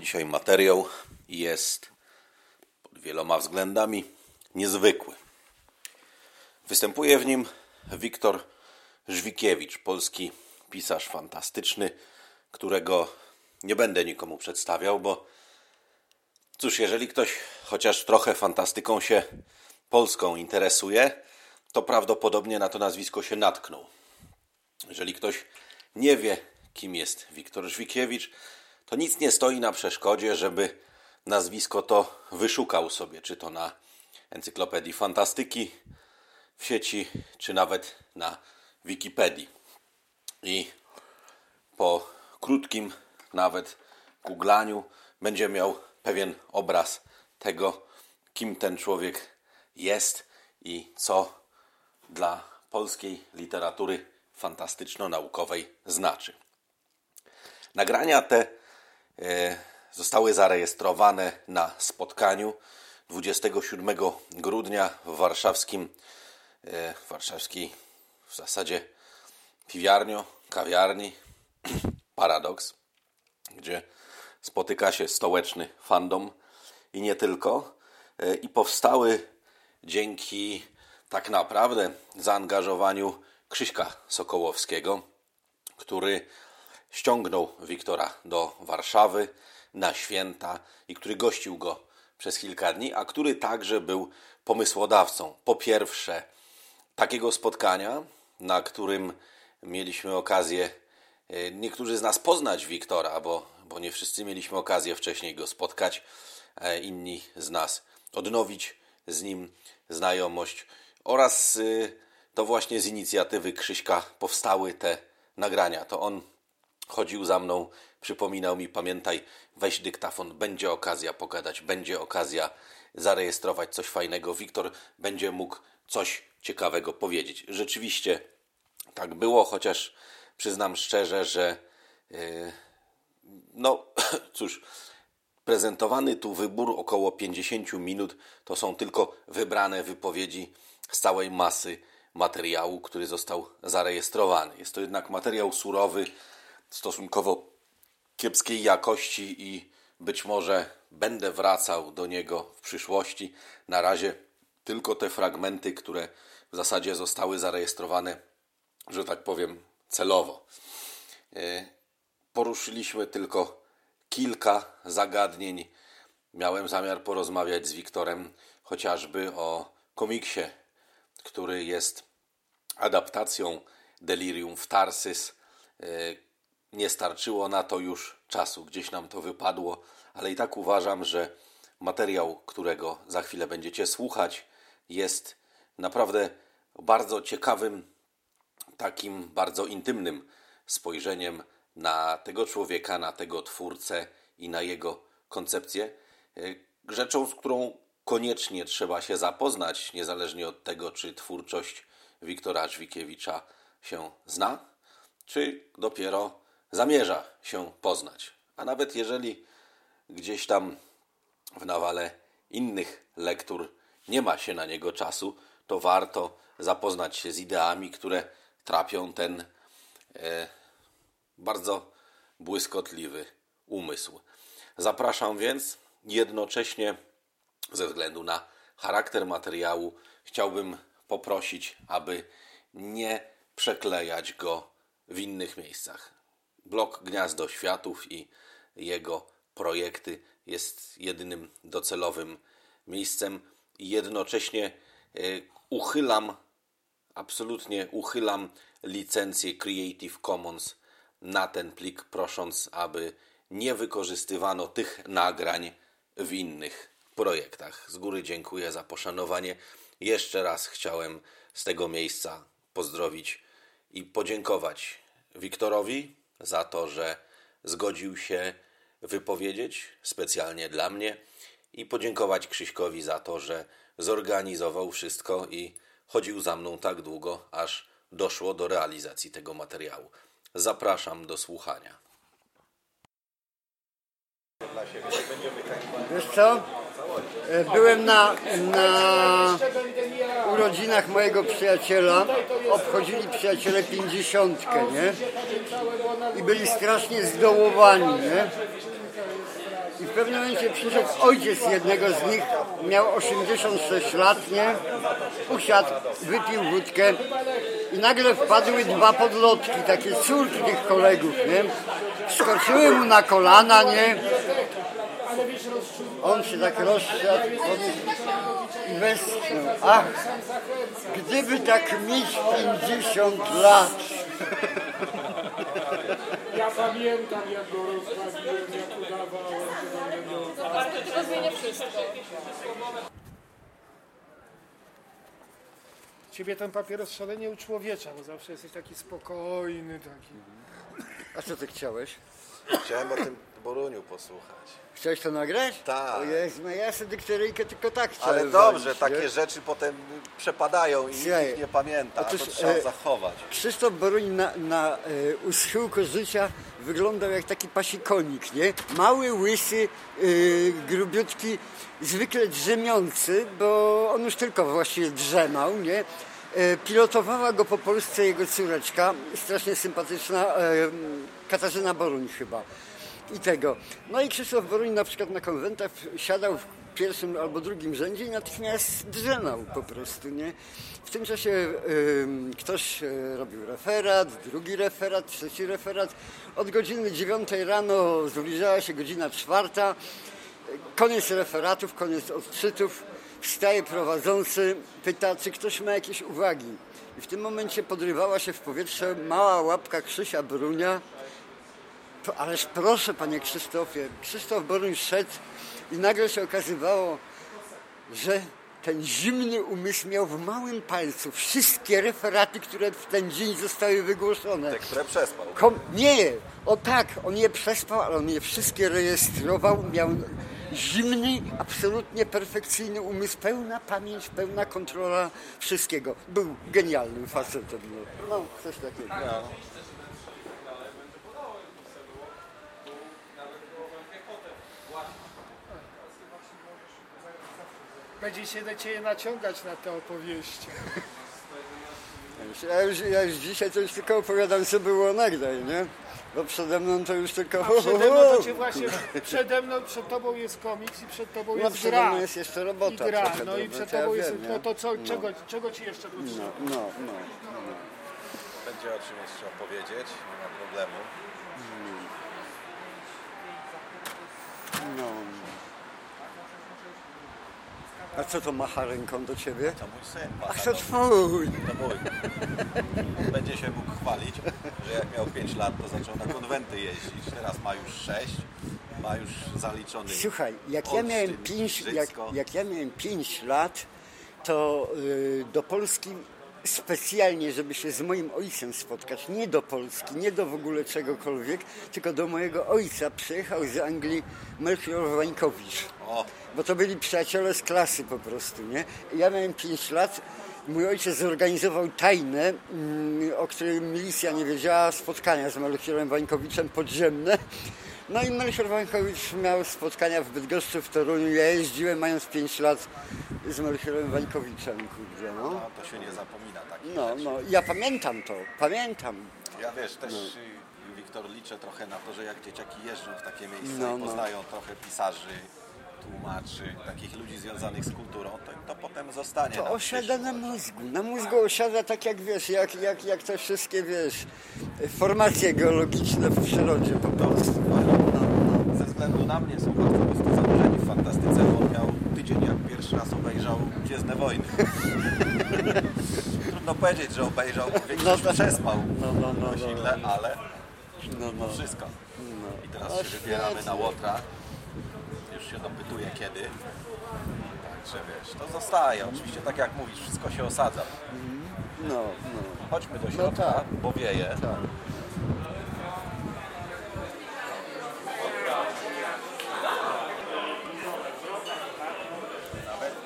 Dzisiaj materiał jest pod wieloma względami niezwykły. Występuje w nim Wiktor Żwikiewicz, polski pisarz fantastyczny, którego nie będę nikomu przedstawiał, bo cóż, jeżeli ktoś chociaż trochę fantastyką się polską interesuje, to prawdopodobnie na to nazwisko się natknął. Jeżeli ktoś nie wie, kim jest Wiktor Żwikiewicz, to nic nie stoi na przeszkodzie, żeby nazwisko to wyszukał sobie, czy to na encyklopedii fantastyki w sieci, czy nawet na Wikipedii. I po krótkim nawet googlaniu będzie miał pewien obraz tego, kim ten człowiek jest i co dla polskiej literatury fantastyczno-naukowej znaczy. Nagrania te zostały zarejestrowane na spotkaniu 27 grudnia w warszawskim, e, w warszawskiej w zasadzie piwiarnio, kawiarni Paradoks, gdzie spotyka się stołeczny fandom i nie tylko. E, I powstały dzięki tak naprawdę zaangażowaniu Krzyśka Sokołowskiego, który ściągnął Wiktora do Warszawy na święta i który gościł go przez kilka dni, a który także był pomysłodawcą. Po pierwsze, takiego spotkania, na którym mieliśmy okazję e, niektórzy z nas poznać Wiktora, bo, bo nie wszyscy mieliśmy okazję wcześniej go spotkać, e, inni z nas odnowić z nim znajomość oraz y, to właśnie z inicjatywy Krzyśka powstały te nagrania. To on chodził za mną, przypominał mi, pamiętaj, weź dyktafon, będzie okazja pogadać, będzie okazja zarejestrować coś fajnego. Wiktor będzie mógł coś ciekawego powiedzieć. Rzeczywiście tak było, chociaż przyznam szczerze, że yy, no cóż, prezentowany tu wybór około 50 minut to są tylko wybrane wypowiedzi z całej masy materiału, który został zarejestrowany. Jest to jednak materiał surowy, stosunkowo kiepskiej jakości i być może będę wracał do niego w przyszłości. Na razie tylko te fragmenty, które w zasadzie zostały zarejestrowane, że tak powiem, celowo. E, Poruszyliśmy tylko kilka zagadnień. Miałem zamiar porozmawiać z Wiktorem chociażby o komiksie, który jest adaptacją Delirium w Tarsis. Nie starczyło na to już czasu, gdzieś nam to wypadło, ale i tak uważam, że materiał, którego za chwilę będziecie słuchać, jest naprawdę bardzo ciekawym, takim bardzo intymnym spojrzeniem na tego człowieka, na tego twórcę i na jego koncepcję. E, Rzeczą, z którą koniecznie trzeba się zapoznać, niezależnie od tego, czy twórczość Wiktora Żwikiewicza się zna, czy dopiero zamierza się poznać. A nawet jeżeli gdzieś tam w nawale innych lektur nie ma się na niego czasu, to warto zapoznać się z ideami, które trapią ten e, bardzo błyskotliwy umysł. Zapraszam więc jednocześnie ze względu na charakter materiału chciałbym poprosić, aby nie przeklejać go w innych miejscach. Blok Gniazdo Światów i jego projekty jest jedynym docelowym miejscem i jednocześnie e, uchylam, absolutnie uchylam licencję Creative Commons na ten plik, prosząc, aby nie wykorzystywano tych nagrań w innych projektach. Z góry dziękuję za poszanowanie. Jeszcze raz chciałem z tego miejsca pozdrowić i podziękować Wiktorowi za to, że zgodził się wypowiedzieć specjalnie dla mnie i podziękować Krzyśkowi za to, że zorganizował wszystko i chodził za mną tak długo, aż doszło do realizacji tego materiału. Zapraszam do słuchania. Wiesz co? E, Byłem na, na urodzinach mojego przyjaciela. Obchodzili przyjaciele pięćdziesiątkę, nie? I byli strasznie zdołowani, nie? I w pewnym momencie przyszedł ojciec jednego z nich, miał 86 lat, nie? Usiadł, wypił wódkę i nagle wpadły dwa podlotki, takie córki tych kolegów, nie? Skoczyły mu na kolana, nie? On się tak rozsiadł i westchnął. Ach, gdyby tak mieć 50 lat. Ja pamiętam jak go rozbawiłem, jak udawałem, że będę miał To zmienia wszystko. Ciebie ten papieros szalenie uczłowiecza, bo zawsze jesteś taki spokojny, taki... A co ty chciałeś? Chciałem o tym Boruniu posłuchać. Chciałeś to nagrać? Tak. O Jezu, no ja sobie dykteryjkę tylko tak chciałem Ale dobrze, walić, takie nie? rzeczy potem przepadają i nikt Słuchaj, ich nie pamięta, otóż, to trzeba e, zachować. Krzysztof Boruń na, na e, u schyłku życia wyglądał jak taki pasikonik, nie? Mały, łysy, e, grubiutki, zwykle drzemiący, bo on już tylko właściwie drzemał, nie? E, pilotowała go po Polsce jego córeczka, strasznie sympatyczna, e, Katarzyna Boruń chyba. I tego. No i Krzysztof Boruń na przykład na konwentach siadał w pierwszym albo drugim rzędzie i natychmiast drzemał po prostu, nie? W tym czasie ym, ktoś e, robił referat, drugi referat, trzeci referat. Od godziny dziewiątej rano zbliżała się godzina czwarta. Koniec referatów, koniec odczytów. Wstaje prowadzący, pyta, czy ktoś ma jakieś uwagi. I w tym momencie podrywała się w powietrze mała łapka Krzysia Brunia. Ależ proszę, panie Krzysztofie, Krzysztof Boruń szedł i nagle się okazywało, że ten zimny umysł miał w małym palcu wszystkie referaty, które w ten dzień zostały wygłoszone. Te, które przespał. Kom- nie, o tak, on je przespał, ale on je wszystkie rejestrował, miał zimny, absolutnie perfekcyjny umysł, pełna pamięć, pełna kontrola wszystkiego. Był genialnym facetem. No, no coś takiego. Będzie się na ciebie naciągać na te opowieści. Ja już, ja już dzisiaj to już tylko opowiadam, co było nagraj, nie? Bo przede mną to już tylko... A przede mną to cię właśnie, przede mną, przed tobą jest komiks i przed tobą No jest przede gra. mną jest jeszcze robota I gra, trochę, no to- i no przed to ja tobą jest, wiem, no nie? to co, No. czego, czego ci jeszcze potrzeba? No, no, no. Będzie o czym jeszcze opowiedzieć, nie ma problemu. no. A co to macha ręką do ciebie? To mój syn ma Ach, to twój! To mój. Będzie się mógł chwalić, że jak miał 5 lat, to zaczął na konwenty jeździć. Teraz ma już 6, ma już zaliczony Słuchaj, jak ja Olsztyn, miałem 5 jak, jak ja miałem pięć lat, to y, do Polski specjalnie, żeby się z moim ojcem spotkać, nie do Polski, nie do w ogóle czegokolwiek, tylko do mojego ojca przyjechał z Anglii Melchior Wańkowicz. Bo to byli przyjaciele z klasy po prostu, nie? Ja miałem 5 lat, mój ojciec zorganizował tajne, mm, o którym milicja nie wiedziała, spotkania z Melchiorem Wańkowiczem podziemne. No i Melchior Wańkowicz miał spotkania w Bydgoszczy, w Toruniu. Ja jeździłem mając 5 lat z Melchiorem Wańkowiczem, kurde, no. no to się nie zapomina takich No, rzeczy. no, ja pamiętam to, pamiętam. Ja wiesz, też No. y, Wiktor liczę trochę na to, że jak dzieciaki jeżdżą w takie miejsca No, i no. poznają trochę pisarzy, tłumaczy, takich ludzi związanych z kulturą, to, to potem zostanie To osiada na mózgu. Na mózgu osiada tak jak wiesz, jak, jak, jak te wszystkie wiesz, formacje geologiczne w przyrodzie po prostu. No, no. Ze względu na mnie są bardzo prostu zanurzeni w fantastyce, bo on miał tydzień jak pierwszy raz obejrzał Gwiezdne Wojny. Trudno powiedzieć, że obejrzał, większość No tak. przespał No, no, no, no. ale No, no. wszystko. I teraz No, się wybieramy na. Łotra już się dopytuje kiedy. Także wiesz, to zostaje. Oczywiście tak jak mówisz, wszystko się osadza. Mhm. No, no. Chodźmy do no środka, tak. bo wieje. Tak.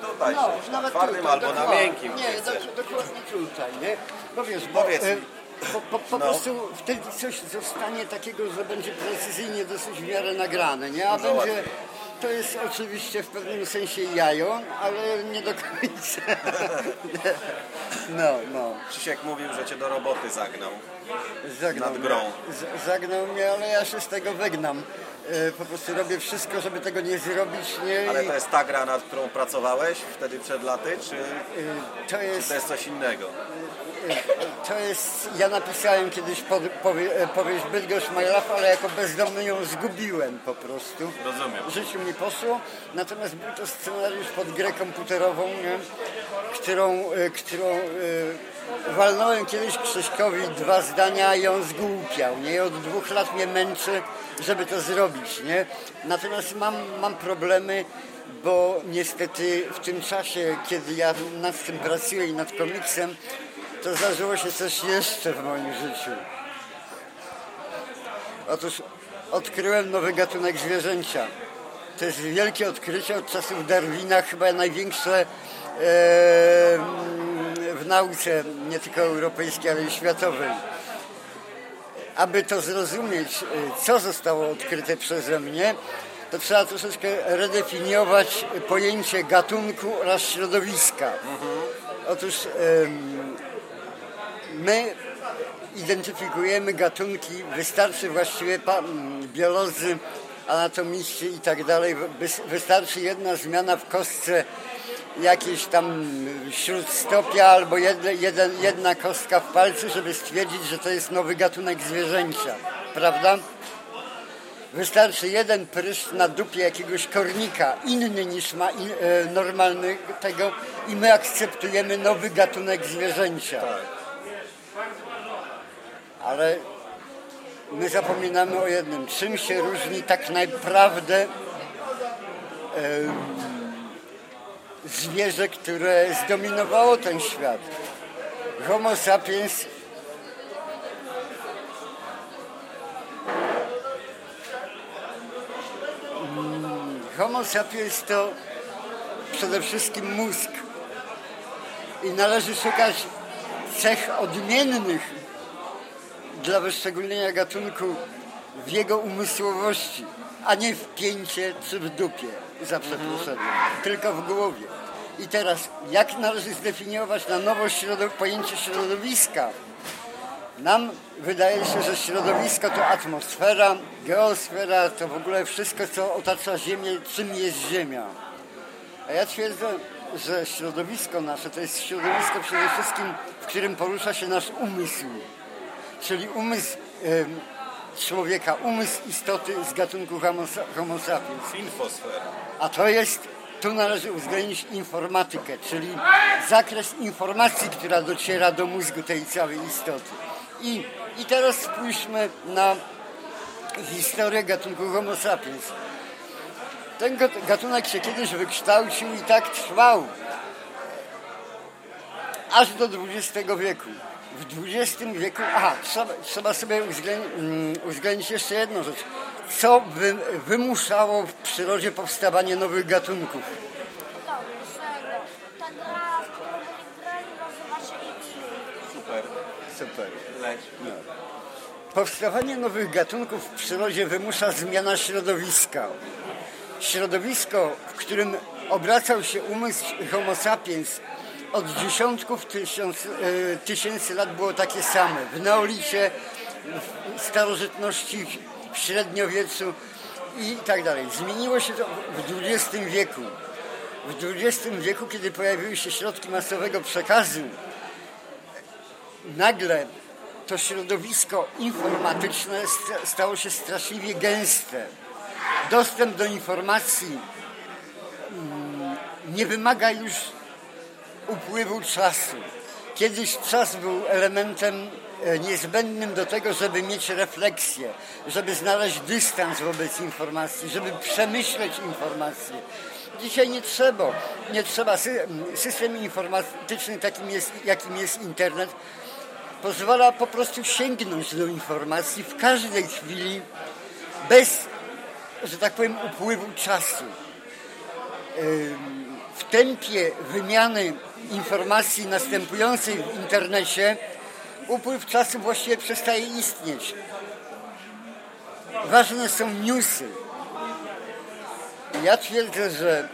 Tutaj no, się, nawet twardym tutaj, albo na miękkim. Nie, do, znaczy, dokładnie tutaj, nie? Bo wiesz, bo, Powiedz e, mi. Po, po, po no. prostu wtedy coś zostanie takiego, że będzie precyzyjnie dosyć w miarę nagrane, nie? A no będzie to jest oczywiście w pewnym sensie jajo, ale nie do końca. No, no. Krzysiek mówił, że cię do roboty zagnał. Zagnał Nad grą. Mnie, z- zagnał mnie, ale ja się z tego wygnam. E, Po prostu robię wszystko, żeby tego nie zrobić, nie? Ale to jest ta gra, nad którą pracowałeś wtedy przed laty, czy, e, to czy jest to jest coś innego? To jest, ja napisałem kiedyś pod, powie, e, powieść Bydgoszcz My ale jako bezdomny ją zgubiłem po prostu. Rozumiem. W życiu mi poszło, natomiast był to scenariusz pod grę komputerową, nie? którą, e, którą e, walnąłem kiedyś Krzyśkowi dwa zdania i on zgłupiał. Nie? Od dwóch lat mnie męczy, żeby to zrobić. Nie? Natomiast mam, mam problemy, bo niestety w tym czasie, kiedy ja nad tym pracuję i nad komiksem, to zdarzyło się coś jeszcze w moim życiu. Otóż odkryłem nowy gatunek zwierzęcia. To jest wielkie odkrycie od czasów Darwina, chyba największe e, w nauce, nie tylko europejskiej, ale i światowej. Aby to zrozumieć, e, co zostało odkryte przeze mnie, to trzeba troszeczkę redefiniować pojęcie gatunku oraz środowiska. Otóż em, my identyfikujemy gatunki, wystarczy właściwie biolodzy, anatomiści i tak dalej, wys- wystarczy jedna zmiana w kostce jakiejś tam śródstopia albo jedne, jeden, jedna kostka w palcu, żeby stwierdzić, że to jest nowy gatunek zwierzęcia, prawda? Wystarczy jeden pryszcz na dupie jakiegoś kornika, inny niż ma in, e, normalny tego i my akceptujemy nowy gatunek zwierzęcia. Ale my zapominamy o jednym. Czym się różni tak naprawdę em, zwierzę, które zdominowało ten świat? Homo sapiens Homo sapiens to przede wszystkim mózg. I należy szukać cech odmiennych dla wyszczególnienia gatunku w jego umysłowości, a nie w pięcie czy w dupie, za przeproszeniem, tylko w głowie. I teraz, jak należy zdefiniować na nowo środo- pojęcie środowiska? Nam wydaje się, że środowisko to atmosfera, geosfera, to w ogóle wszystko, co otacza Ziemię, czym jest Ziemia. A ja twierdzę, że środowisko nasze to jest środowisko przede wszystkim, w którym porusza się nasz umysł. Czyli umysł człowieka, umysł istoty z gatunku homo, homo sapiens. Infosfera. A to jest, tu należy uwzględnić informatykę, czyli zakres informacji, która dociera do mózgu tej całej istoty. I, i teraz spójrzmy na historię gatunku Homo sapiens. Ten gat- gatunek się kiedyś wykształcił i tak trwał aż do XX wieku. W XX wieku, aha, trzeba, trzeba sobie uwzględnić, mm, uwzględnić jeszcze jedną rzecz. Co wy, wymuszało w przyrodzie powstawanie nowych gatunków? Super. Super. Leć. Powstawanie nowych gatunków w przyrodzie wymusza zmiana środowiska. Środowisko, w którym obracał się umysł Homo sapiens od dziesiątków tysiąc, e, tysięcy lat było takie same. W neolicie, w starożytności, w średniowieczu i tak dalej. Zmieniło się to w XX wieku. W XX wieku, kiedy pojawiły się środki masowego przekazu, nagle to środowisko informatyczne sta- stało się straszliwie gęste. Dostęp do informacji mm, nie wymaga już upływu czasu. Kiedyś czas był elementem e, niezbędnym do tego, żeby mieć refleksję, żeby znaleźć dystans wobec informacji, żeby przemyśleć informacje. Dzisiaj nie trzeba, nie trzeba. Sy- System informatyczny, takim jest, jakim jest internet, pozwala po prostu sięgnąć do informacji w każdej chwili, bez, że tak powiem, upływu czasu. W tempie wymiany informacji następującej w internecie upływ czasu właściwie przestaje istnieć. Ważne są newsy. Ja twierdzę, że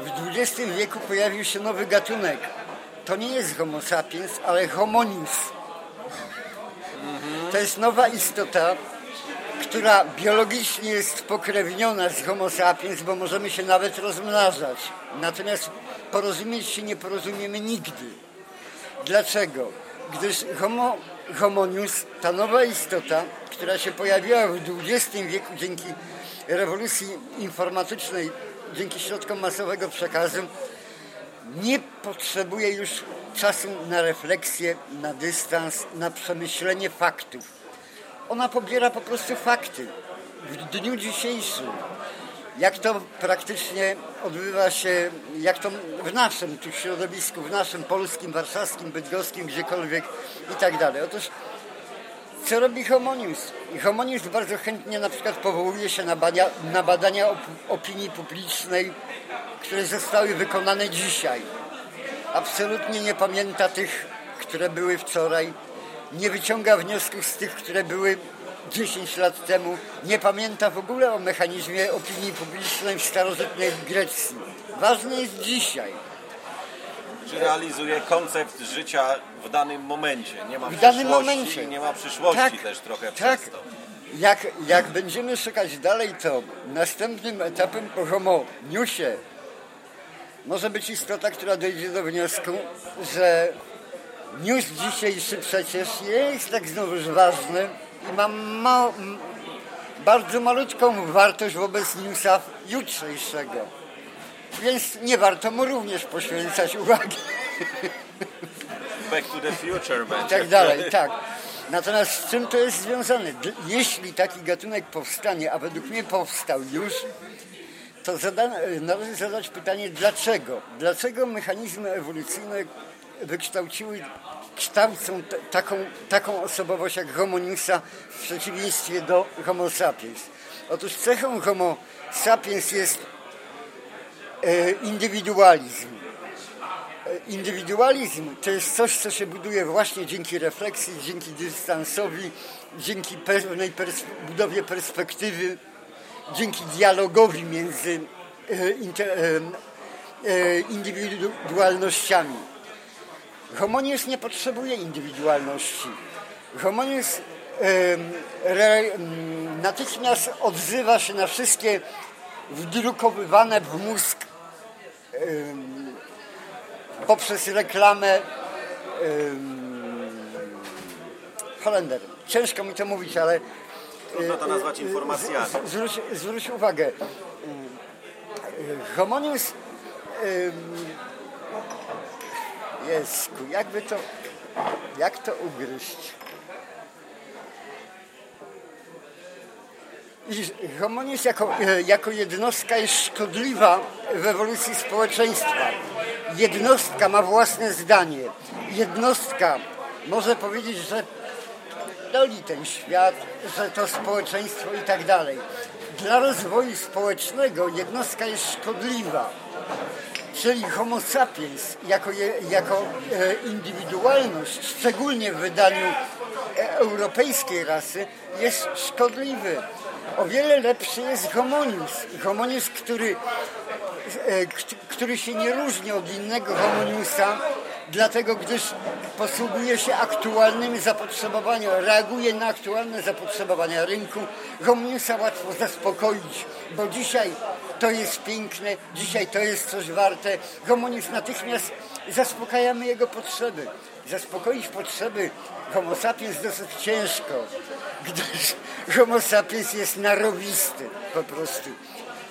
w XX wieku pojawił się nowy gatunek. To nie jest homo sapiens, ale homonius. To jest nowa istota, która biologicznie jest spokrewniona z homo sapiens, bo możemy się nawet rozmnażać. Natomiast porozumieć się nie porozumiemy nigdy. Dlaczego? Gdyż homo, homonius, ta nowa istota, która się pojawiła w XX wieku dzięki rewolucji informatycznej, dzięki środkom masowego przekazu, nie potrzebuje już czasu na refleksję, na dystans, na przemyślenie faktów. Ona pobiera po prostu fakty w dniu dzisiejszym. Jak to praktycznie odbywa się, jak to w naszym tu środowisku, w naszym polskim, warszawskim, bydgoskim, gdziekolwiek i tak dalej. Otóż co robi Homonius? I Homonius bardzo chętnie na przykład powołuje się na, badania, na badania op opinii publicznej, które zostały wykonane dzisiaj. Absolutnie nie pamięta tych, które były wczoraj. Nie wyciąga wniosków z tych, które były 10 lat temu. Nie pamięta w ogóle o mechanizmie opinii publicznej w starożytnej Grecji. Ważne jest dzisiaj. Czy realizuje koncept życia w danym momencie? Nie ma W danym momencie. nie ma przyszłości Tak, też trochę tak. przez to. Jak, jak będziemy szukać dalej, to następnym etapem po homo newsie może być istota, która dojdzie do wniosku, że news dzisiejszy przecież jest tak znowuż ważny i ma ma, bardzo malutką wartość wobec newsa jutrzejszego. Więc nie warto mu również poświęcać uwagi. Back to the future i będzie. tak dalej, tak. Natomiast z czym to jest związane? Jeśli taki gatunek powstanie, a według mnie powstał już, to zada, należy zadać pytanie dlaczego? Dlaczego mechanizmy ewolucyjne wykształciły, kształcą taką, taką osobowość jak homoniusa w przeciwieństwie do homo sapiens? Otóż cechą homo sapiens jest e, indywidualizm. Indywidualizm to jest coś, co się buduje właśnie dzięki refleksji, dzięki dystansowi, dzięki pewnej pers- budowie perspektywy, dzięki dialogowi między e, inte- e, e, indywidualnościami. Homonius nie potrzebuje indywidualności. Homonius re, natychmiast odzywa się na wszystkie wdrukowywane w mózg poprzez reklamę Holender. Ciężko mi to mówić, ale Trudno to nazwać informacjami. zwróć, zwróć uwagę. Y, Homonius Jesku, jakby to jak to ugryźć? I Homonius jako, jako jednostka jest szkodliwa w ewolucji społeczeństwa. Jednostka ma własne zdanie. Jednostka może powiedzieć, że doli ten świat, że to społeczeństwo i tak dalej. Dla rozwoju społecznego jednostka jest szkodliwa. Czyli homo sapiens jako, je, jako e, indywidualność, szczególnie w wydaniu e, europejskiej rasy, jest szkodliwy. O wiele lepszy jest homonius. Homonius, który, e, kt- który się nie różni od innego homoniusa, dlatego gdyż posługuje się aktualnymi zapotrzebowaniami, reaguje na aktualne zapotrzebowania rynku. Homoniusa łatwo zaspokoić, bo dzisiaj to jest piękne, dzisiaj to jest coś warte. Homonius natychmiast zaspokajamy jego potrzeby. Zaspokoić potrzeby homo sapiens dosyć ciężko, gdyż homo sapiens jest narowisty po prostu.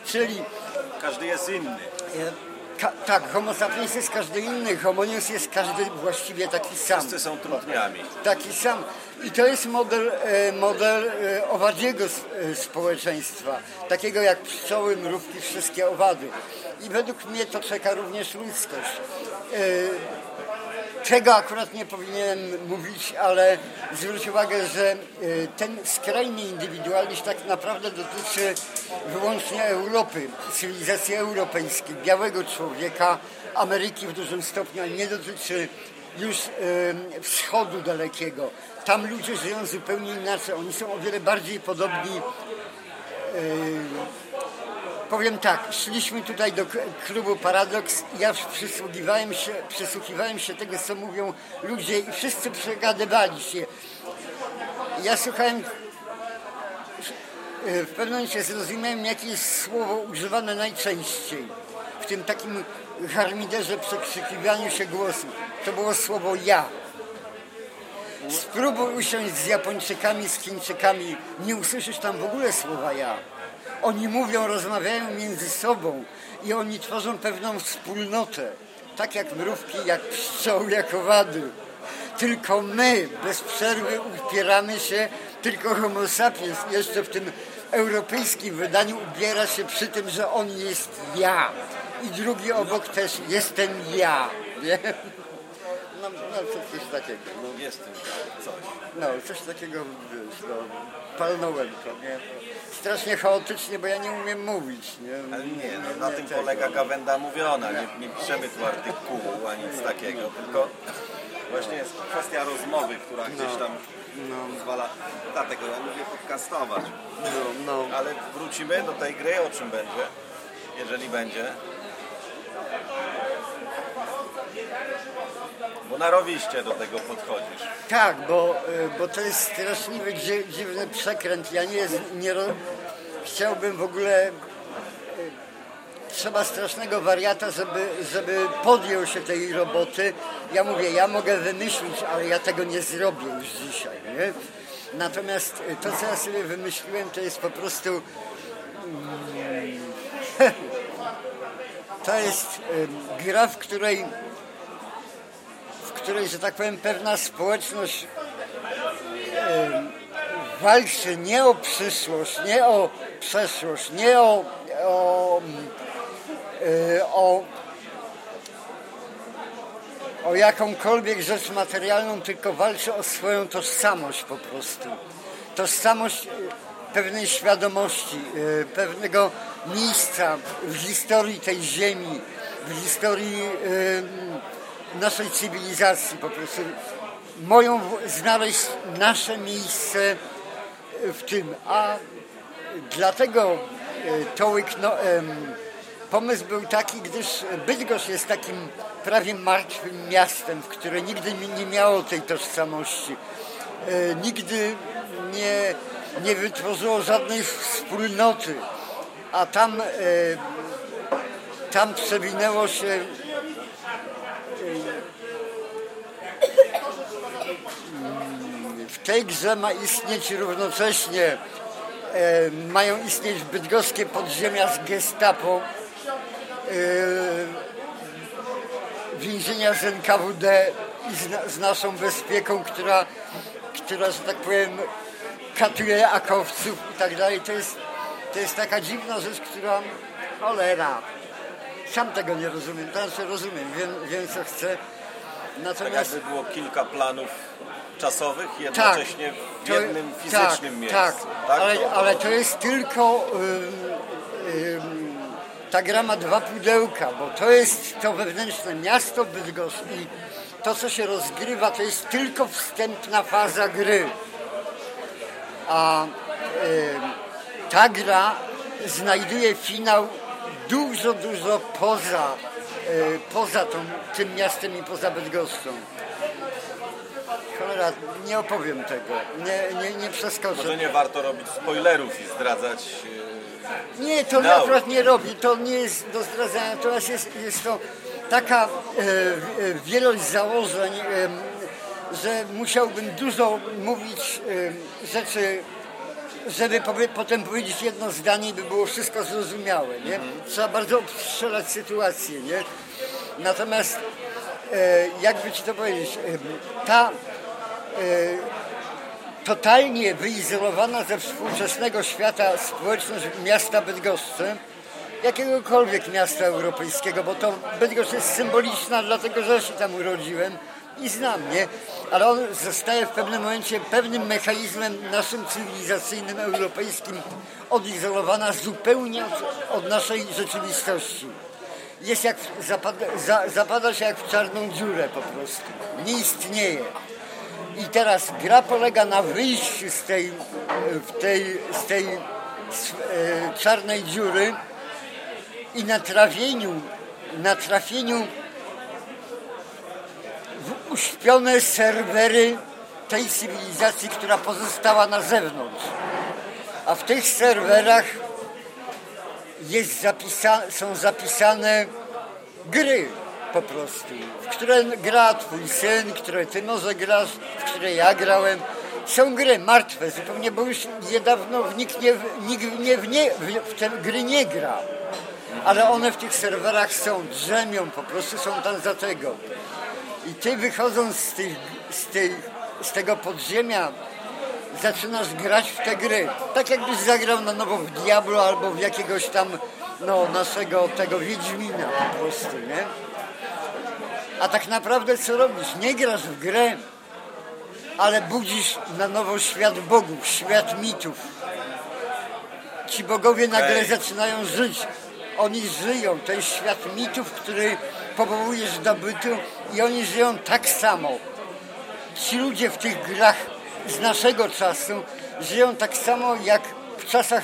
Czyli Każdy jest inny. ka, tak, homo sapiens jest każdy inny, homonius jest każdy właściwie taki sam. Wszyscy są trudniami. Taki sam. I to jest model, e, model e, owadiego s- e, społeczeństwa, takiego jak pszczoły, mrówki, wszystkie owady. I według mnie to czeka również ludzkość. Tego akurat nie powinienem mówić, ale zwróć uwagę, że ten skrajny indywidualizm tak naprawdę dotyczy wyłącznie Europy, cywilizacji europejskiej, białego człowieka, Ameryki w dużym stopniu, nie dotyczy już wschodu dalekiego. Tam ludzie żyją zupełnie inaczej. Oni są o wiele bardziej podobni Powiem tak, szliśmy tutaj do klubu Paradoks ja przysłuchiwałem się, przysłuchiwałem się tego, co mówią ludzie i wszyscy przegadywali się. Ja słuchałem, e, w pewnym momencie zrozumiałem, jakie jest słowo używane najczęściej w tym takim harmiderze przekrzykiwaniu się głosu. To było słowo ja. Spróbuj usiąść z Japończykami, z Chińczykami, nie usłyszysz tam w ogóle słowa ja. Oni mówią, rozmawiają między sobą i oni tworzą pewną wspólnotę. Tak jak mrówki, jak pszczoły, jak owady. Tylko my bez przerwy upieramy się, tylko homo sapiens jeszcze w tym europejskim wydaniu ubiera się przy tym, że on jest ja. I drugi obok też jestem ja. Nie? No, no coś takiego. No. Jestem coś. No, coś takiego, wiesz, no, palnąłem to, nie? Strasznie chaotycznie, bo ja nie umiem mówić, nie? Ale nie, no, na tym tego. polega gawenda mówiona. Nie, nie piszemy tu artykułu ani nic takiego, tylko właśnie jest kwestia rozmowy, która gdzieś tam pozwala. Dlatego ja lubię podcastować. No, no. Ale wrócimy do tej gry, o czym będzie, jeżeli będzie. Bo narowiście do tego podchodzisz. Tak, bo, y, bo to jest straszliwy, dzi- dziwny przekręt. Ja nie, nie chciałbym w ogóle... y, Trzeba strasznego wariata, żeby, żeby podjął się tej roboty. Ja mówię, ja mogę wymyślić, ale ja tego nie zrobię już dzisiaj. Nie? Natomiast y, to, co ja sobie wymyśliłem, to jest po prostu... mm, To jest y, gra, w której w której, że tak powiem, pewna społeczność em, walczy nie o przyszłość, nie o przeszłość, nie o, o, y, o, o jakąkolwiek rzecz materialną, tylko walczy o swoją tożsamość po prostu. Tożsamość y, pewnej świadomości, y, pewnego miejsca w historii tej ziemi, w historii naszej cywilizacji po prostu. Moją znaleźć nasze miejsce w tym. A dlatego e, to łykno, pomysł był taki, gdyż Bydgoszcz jest takim prawie martwym miastem, w które nigdy nie miało tej tożsamości. E, Nigdy nie, nie wytworzyło żadnej wspólnoty. A tam, e, tam przewinęło się w tej grze ma istnieć równocześnie, e, mają istnieć bydgoskie podziemia z gestapo, e, więzienia z NKWD i z, z naszą bezpieką, która, która, że tak powiem, katuje akowców i tak dalej. To jest, to jest taka dziwna rzecz, która cholera. Sam tego nie rozumiem, to znaczy rozumiem, wiem, wiem co chcę. Tak Natomiast jakby było kilka planów czasowych jednocześnie w to- jednym fizycznym tak, miejscu. Tak, ale, To- ale to jest tylko. ym, ym, ta gra ma dwa pudełka, bo to jest to wewnętrzne miasto Bydgoszcz i to, co się rozgrywa, to jest tylko wstępna faza gry. A ta gra znajduje finał dużo, dużo poza, y, poza tą, tym miastem i poza Bydgoszczą. Cholera, nie opowiem tego, nie, nie, nie przeskoczę. Może nie warto robić spoilerów i zdradzać. e, Nie, to No. akurat nie robi, to nie jest do zdradzania, to jest, jest to taka e, e, wielość założeń, e, że musiałbym dużo mówić e, rzeczy, żeby potem powiedzieć jedno zdanie i by było wszystko zrozumiałe, nie? Trzeba bardzo obstrzelać sytuację, nie? Natomiast, e, jakby ci to powiedzieć, e, ta totalnie wyizolowana ze współczesnego świata społeczność miasta Bydgoszczy, jakiegokolwiek miasta europejskiego, bo to Bydgoszcz jest symboliczna, dlatego że się tam urodziłem, i znam, nie? Ale on zostaje w pewnym momencie pewnym mechanizmem naszym cywilizacyjnym, europejskim odizolowana zupełnie od, od naszej rzeczywistości. Jest jak, zapada, za, zapada się jak w czarną dziurę po prostu. Nie istnieje. I teraz gra polega na wyjściu z tej, w tej, z tej s- e, czarnej dziury i na trafieniu, na trafieniu w uśpione serwery tej cywilizacji, która pozostała na zewnątrz. A w tych serwerach jest zapisa, są zapisane gry po prostu, w które gra twój syn, które ty może grasz, w które ja grałem. Są gry martwe zupełnie, bo już niedawno nikt, nie, nikt nie, w, nie, w, w te gry nie gra. Ale one w tych serwerach są, drzemią, po prostu są tam za tego. I ty wychodząc z, tych, z, tej, z tego podziemia zaczynasz grać w te gry. Tak jakbyś zagrał na nowo w Diablo albo w jakiegoś tam no, naszego tego Wiedźmina po prostu, nie? A tak naprawdę co robisz? Nie grasz w grę, ale budzisz na nowo świat bogów, świat mitów. Ci bogowie nagle Ej. zaczynają żyć. Oni żyją. To jest świat mitów, który powołujesz do bytu i oni żyją tak samo. Ci ludzie w tych grach z naszego czasu żyją tak samo jak w czasach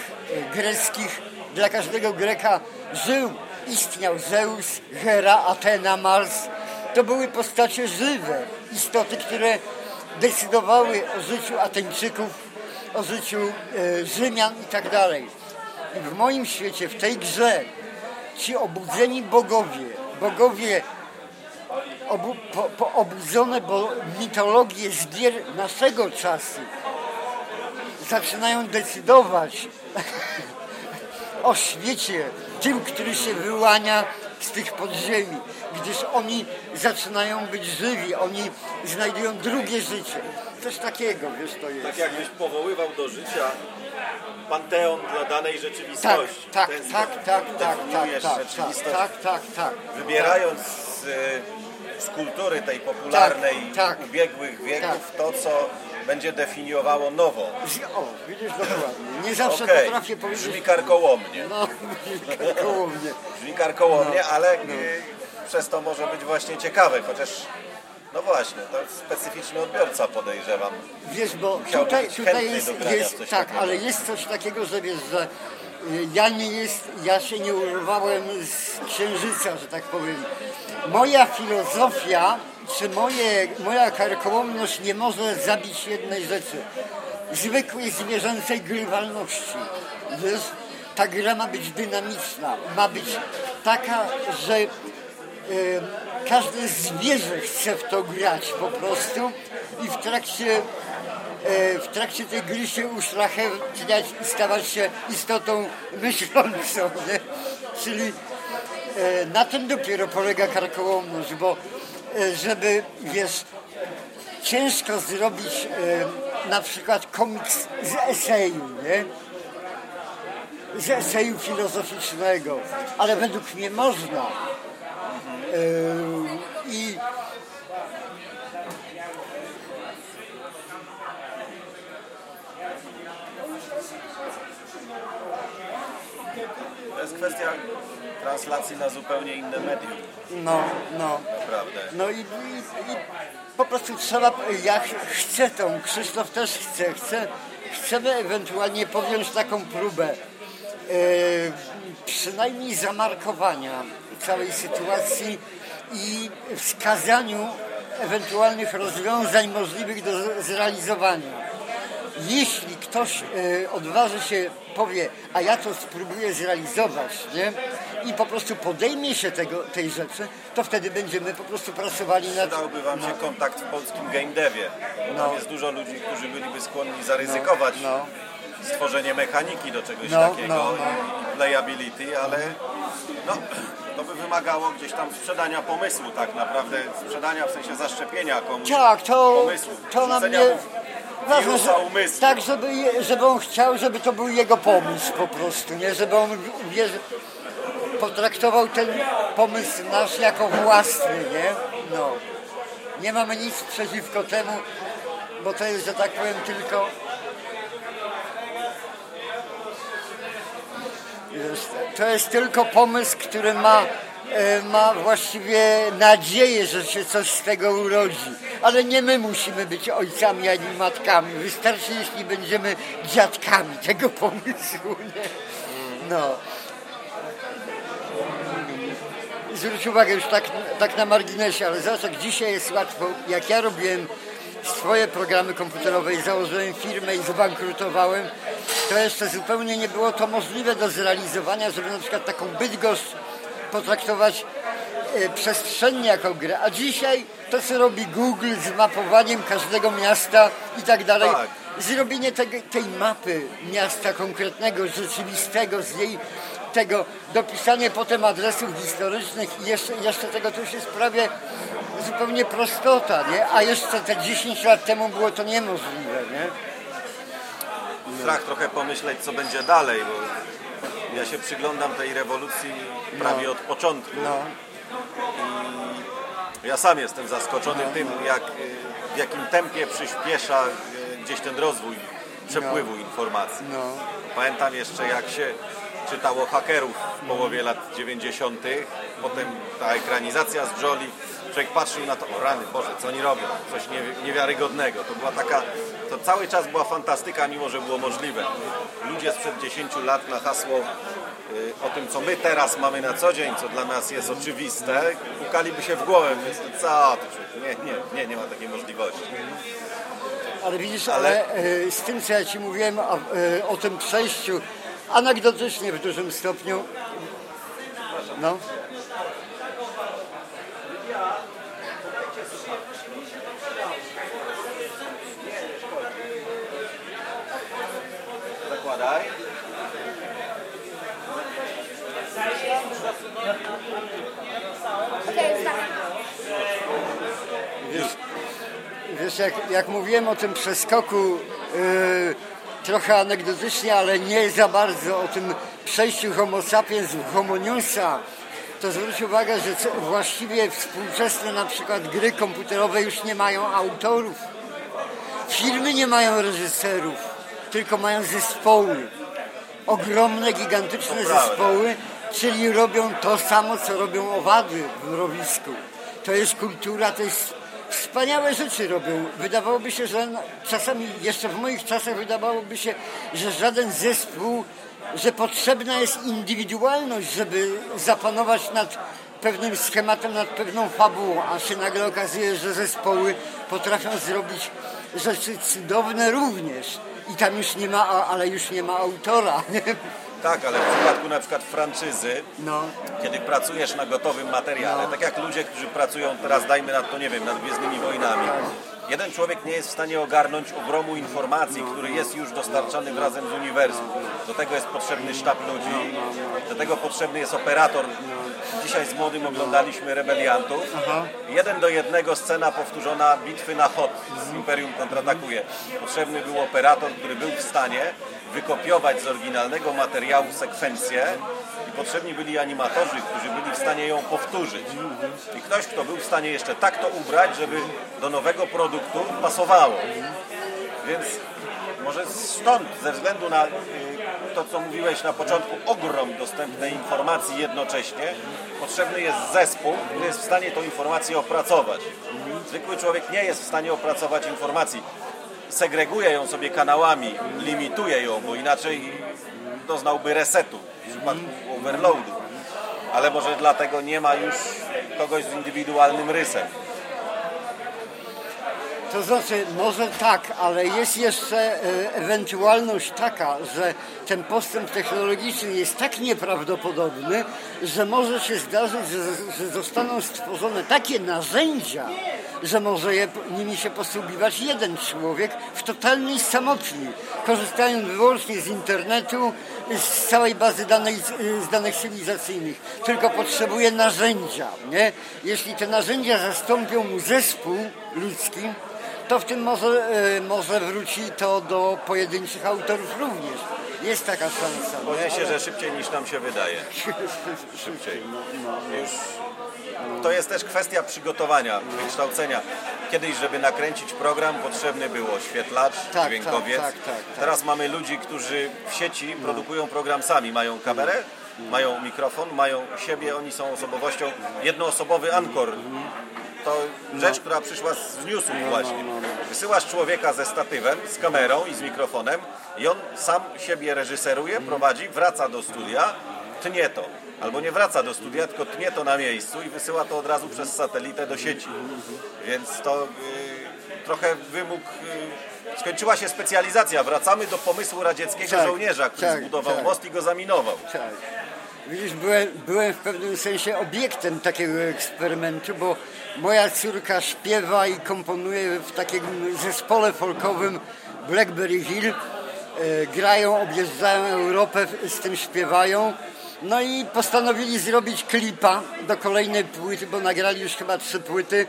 greckich. Dla każdego Greka żył, istniał Zeus, Hera, Atena, Mars. To były postacie żywe, istoty, które decydowały o życiu Ateńczyków, o życiu e, Rzymian i tak dalej. W moim świecie, w tej grze, ci obudzeni bogowie, bogowie obu, po, po obudzone bo mitologie z gier naszego czasu zaczynają decydować o świecie, tym, który się wyłania z tych podziemi, gdyż oni zaczynają być żywi, oni znajdują drugie życie. Coś takiego, wiesz, to jest. Tak jakbyś powoływał do życia panteon dla danej rzeczywistości. tak, tak, tak, tak, tak, tak, tak, tak, tak. wybierając z, kultury tej popularnej Tak, tak. ubiegłych wieków to, co będzie definiowało nowo. O, widzisz dokładnie. Nie zawsze Okej, potrafię powiedzieć. brzmi karkołomnie. No, koło mnie. Brzmi karkołomnie, No, ale y, przez to może być właśnie ciekawe, chociaż no właśnie, to specyficzny odbiorca podejrzewam. Wiesz, bo tutaj, tutaj jest, jest coś tak, takiego. ale jest coś takiego, że wiesz, że ja nie jest, ja się nie urwałem z księżyca, że tak powiem. Moja filozofia, czy moje, moja karkołomność nie może zabić jednej rzeczy. Zwykłej zwierzęcej grywalności. Wiesz, ta gra ma być dynamiczna, ma być taka, że e, każde zwierzę chce w to grać po prostu i w trakcie, w trakcie tej gry się uszlachetniać i stawać się istotą myślącą, nie? Czyli e, na tym dopiero polega karkołomność, bo e, żeby, wiesz, ciężko zrobić e, na przykład komiks z eseju, nie? Z eseju filozoficznego, ale według mnie można. E, I To jest kwestia translacji na zupełnie inne medium, no, no. naprawdę. No i, i, i po prostu trzeba, ja ch- chcę tą, Krzysztof też chce, chce, chcemy ewentualnie podjąć taką próbę e, przynajmniej zamarkowania całej sytuacji i wskazaniu ewentualnych rozwiązań możliwych do zrealizowania. Jeśli ktoś e, odważy się, powie, a ja to spróbuję zrealizować, nie? I po prostu podejmie się tego, tej rzeczy, to wtedy będziemy po prostu pracowali nad... Przydałby Wam się kontakt w polskim game devie, bo tam No. jest dużo ludzi, którzy byliby skłonni zaryzykować No, stworzenie mechaniki do czegoś No, takiego no, i playability, ale no, to by wymagało gdzieś tam sprzedania pomysłu tak naprawdę, sprzedania w sensie zaszczepienia komuś Tak, to, pomysłu, to na mnie... Ważne, że, tak, żeby, żeby on chciał, żeby to był jego pomysł po prostu, nie? Żeby on wierzy, potraktował ten pomysł nasz jako własny, nie? No. Nie mamy nic przeciwko temu, bo to jest, że tak powiem, tylko To jest tylko pomysł, który ma, e, ma właściwie nadzieję, że się coś z tego urodzi. Ale nie my musimy być ojcami ani matkami. Wystarczy, jeśli będziemy dziadkami tego pomysłu. Nie? No. Zwróć uwagę już tak, tak na marginesie, ale zobacz, jak dzisiaj jest łatwo. Jak ja robiłem swoje programy komputerowe i założyłem firmę i zbankrutowałem, to jeszcze zupełnie nie było to możliwe do zrealizowania, żeby na przykład taką Bydgoszcz potraktować przestrzennie jako grę. A dzisiaj to, co robi Google z mapowaniem każdego miasta i tak dalej, Tak. zrobienie tego, tej mapy miasta konkretnego, rzeczywistego, z jej tego, dopisanie potem adresów historycznych i jeszcze, jeszcze tego to już jest prawie zupełnie prostota, nie? A jeszcze te 10 lat temu było to niemożliwe, nie? Strach trochę pomyśleć, co będzie dalej, bo ja się przyglądam tej rewolucji prawie od początku. No, Ja sam jestem zaskoczony tym, jak, y, w jakim tempie przyspiesza y, gdzieś ten rozwój przepływu informacji. no. Pamiętam jeszcze, jak się czytało hakerów w połowie lat 90., potem ta ekranizacja z Jolly. Człowiek patrzył na to, o rany, Boże, co oni robią? Coś nie, niewiarygodnego. To była taka, to cały czas była fantastyka, mimo że było możliwe. Ludzie sprzed 10 lat na hasło y, o tym, co my teraz mamy na co dzień, co dla nas jest oczywiste, pukaliby się w głowę. Więc co? Nie, nie, nie, nie ma takiej możliwości. Ale widzisz, Ale- ale, e, z tym, co ja Ci mówiłem o, e, o tym przejściu, anegdotycznie w dużym stopniu, no, Zakładaj. Okej, tak. Wiesz, wiesz jak, jak mówiłem o tym przeskoku, yy, trochę anegdotycznie, ale nie za bardzo o tym przejściu homo sapiens w homoniusa, to zwróć uwagę, że co, właściwie współczesne na przykład gry komputerowe już nie mają autorów. Filmy nie mają reżyserów, tylko mają zespoły. Ogromne, gigantyczne zespoły, czyli robią to samo, co robią owady w mrowisku. To jest kultura, to jest wspaniałe rzeczy robią. Wydawałoby się, że czasami, jeszcze w moich czasach wydawałoby się, że żaden zespół, że potrzebna jest indywidualność, żeby zapanować nad pewnym schematem, nad pewną fabułą, a się nagle okazuje, że zespoły potrafią zrobić rzeczy cudowne również. I tam już nie ma, ale już nie ma autora. Tak, ale w przypadku na przykład franczyzy, No, kiedy pracujesz na gotowym materiale, tak jak ludzie, którzy pracują teraz, dajmy na to, nie wiem, nad Gwiezdnymi Wojnami, jeden człowiek nie jest w stanie ogarnąć ogromu informacji, który jest już dostarczany razem z uniwersum. Do tego jest potrzebny sztab ludzi, do tego potrzebny jest operator. Dzisiaj z młodym oglądaliśmy Rebeliantów. Jeden do jednego scena powtórzona bitwy na Hot z Imperium kontratakuje. Potrzebny był operator, który był w stanie wykopiować z oryginalnego materiału sekwencję i potrzebni byli animatorzy, którzy byli w stanie ją powtórzyć. I ktoś, kto był w stanie jeszcze tak to ubrać, żeby do nowego produktu pasowało. Więc może stąd, ze względu na y, to, co mówiłeś na początku, ogrom dostępnej informacji jednocześnie, potrzebny jest zespół, który jest w stanie tą informację opracować. Zwykły człowiek nie jest w stanie opracować informacji. Segreguje ją sobie kanałami, limituje ją, bo inaczej doznałby resetu w przypadku overloadu. Ale może dlatego nie ma już kogoś z indywidualnym rysem. To znaczy, może tak, ale jest jeszcze e, ewentualność taka, że ten postęp technologiczny jest tak nieprawdopodobny, że może się zdarzyć, że, że zostaną stworzone takie narzędzia, że może je, nimi się posługiwać jeden człowiek w totalnej samotni, korzystając wyłącznie z internetu, z całej bazy danych, z danych cywilizacyjnych. Tylko potrzebuje narzędzia. Nie? Jeśli te narzędzia zastąpią mu zespół ludzki, to w tym może, e, może wróci to do pojedynczych autorów również. Jest taka szansa. Boję się, że szybciej niż nam się wydaje. Szybciej. Już to jest też kwestia przygotowania, wykształcenia. Kiedyś, żeby nakręcić program, potrzebny był oświetlacz, Tak, dźwiękowiec. tak, tak, tak, tak. Teraz mamy ludzi, którzy w sieci produkują program sami. Mają kamerę, mają mikrofon, mają siebie, oni są osobowością. Jednoosobowy ankor. To rzecz, która przyszła z newsów właśnie. Wysyłasz człowieka ze statywem, z kamerą i z mikrofonem i on sam siebie reżyseruje, prowadzi, wraca do studia, tnie to. Albo nie wraca do studia, tylko tnie to na miejscu i wysyła to od razu przez satelitę do sieci. Więc to y, trochę wymóg... Y, skończyła się specjalizacja. Wracamy do pomysłu radzieckiego Tak, żołnierza, który tak, zbudował tak. most i go zaminował. Tak. Widzisz, byłem, byłem w pewnym sensie obiektem takiego eksperymentu, bo moja córka śpiewa i komponuje w takim zespole folkowym Blackberry Hill. E, grają, objeżdżają Europę, z tym śpiewają. No i postanowili zrobić klipa do kolejnej płyty, bo nagrali już chyba trzy płyty.